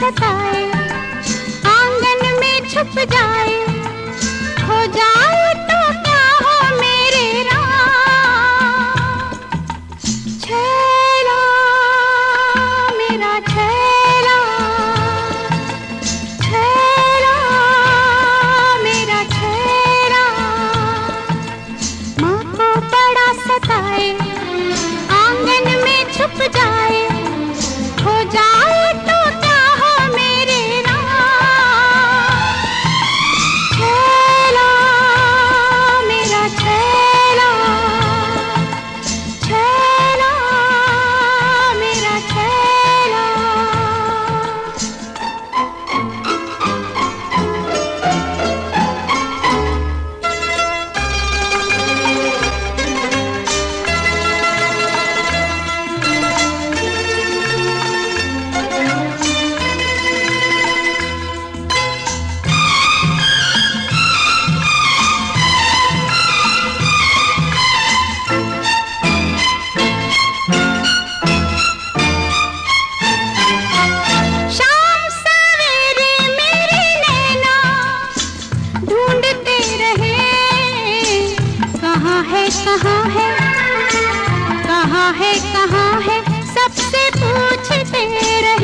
सताए आँगन में छुप जाए हो जाए है कहाँ है सबसे पूछते रहे।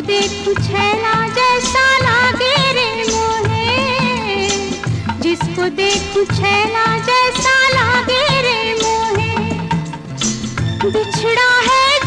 देख छैला जैसा लागे रे मोहे। जिसको देख छैला जैसा लागे रे मोहे। बिछड़ा है